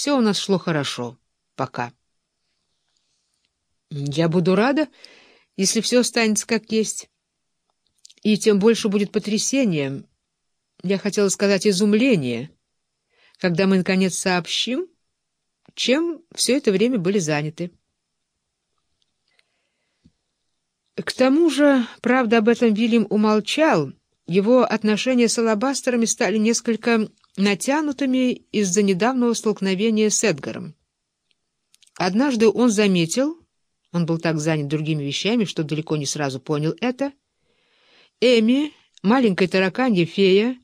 Все у нас шло хорошо. Пока. Я буду рада, если все останется как есть. И тем больше будет потрясение, я хотела сказать изумление, когда мы, наконец, сообщим, чем все это время были заняты. К тому же, правда, об этом Вильям умолчал, его отношения с алабастерами стали несколько натянутыми из-за недавнего столкновения с Эдгаром. Однажды он заметил, он был так занят другими вещами, что далеко не сразу понял это, Эми, маленькая тараканья фея,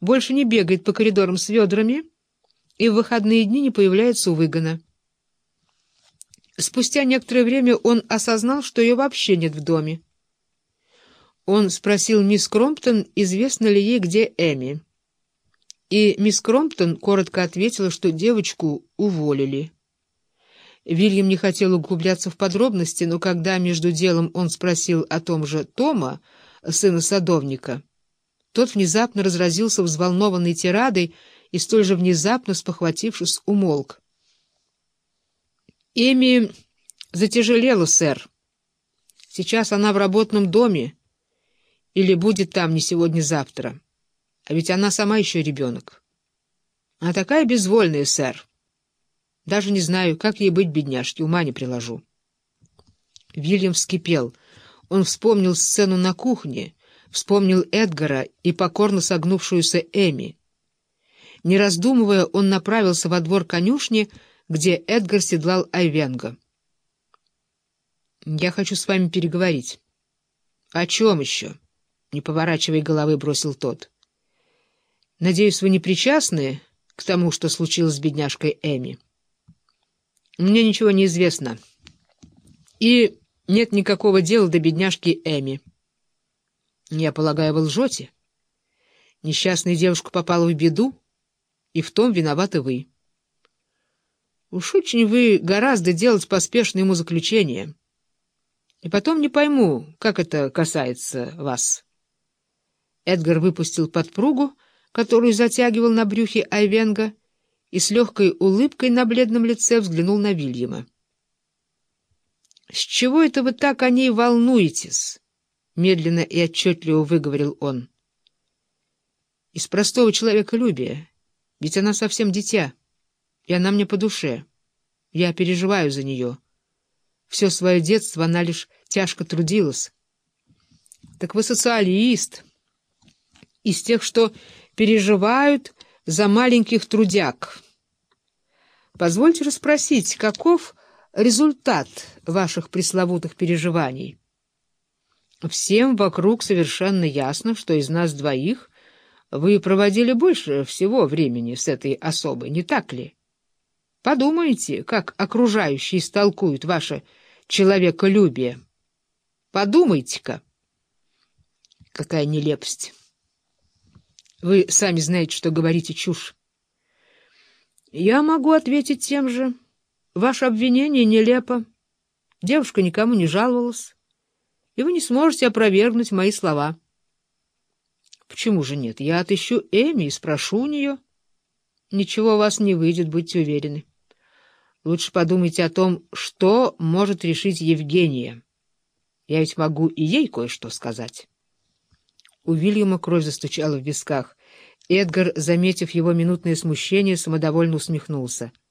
больше не бегает по коридорам с ведрами и в выходные дни не появляется у выгона. Спустя некоторое время он осознал, что ее вообще нет в доме. Он спросил мисс Кромптон, известно ли ей, где Эми. И мисс Кромптон коротко ответила, что девочку уволили. Вильям не хотел углубляться в подробности, но когда между делом он спросил о том же Тома, сына садовника, тот внезапно разразился взволнованной тирадой и столь же внезапно, спохватившись, умолк. «Эми затяжелела, сэр. Сейчас она в работном доме или будет там не сегодня-завтра. А ведь она сама еще ребенок. Она такая безвольная, сэр. Даже не знаю, как ей быть, бедняжке, ума не приложу». Вильям вскипел. Он вспомнил сцену на кухне — вспомнил Эдгара и покорно согнувшуюся Эми. Не раздумывая, он направился во двор конюшни, где Эдгар седлал Айвенга. «Я хочу с вами переговорить». «О чем еще?» — не поворачивая головы, бросил тот. «Надеюсь, вы не причастны к тому, что случилось с бедняжкой Эми?» «Мне ничего не известно. И нет никакого дела до бедняжки Эми». Я полагаю, вы лжете. Несчастная девушка попала в беду, и в том виноваты вы. Уж очень вы гораздо делать поспешное ему заключение. И потом не пойму, как это касается вас. Эдгар выпустил подпругу, которую затягивал на брюхе Айвенга, и с легкой улыбкой на бледном лице взглянул на Вильяма. — С чего это вы так о ней волнуетесь? — медленно и отчетливо выговорил он. «Из простого человеколюбия, ведь она совсем дитя, и она мне по душе. Я переживаю за нее. Все свое детство она лишь тяжко трудилась. Так вы социалист, из тех, что переживают за маленьких трудяг. Позвольте расспросить, каков результат ваших пресловутых переживаний?» Всем вокруг совершенно ясно, что из нас двоих вы проводили больше всего времени с этой особой, не так ли? Подумайте, как окружающие истолкуют ваше человеколюбие. Подумайте-ка. Какая нелепость. Вы сами знаете, что говорите чушь. Я могу ответить тем же. Ваше обвинение нелепо. Девушка никому не жаловалась и вы не сможете опровергнуть мои слова. Почему же нет? Я отыщу Эми и спрошу у нее. Ничего у вас не выйдет, будьте уверены. Лучше подумайте о том, что может решить Евгения. Я ведь могу и ей кое-что сказать. У Вильяма кровь застучала в висках. Эдгар, заметив его минутное смущение, самодовольно усмехнулся —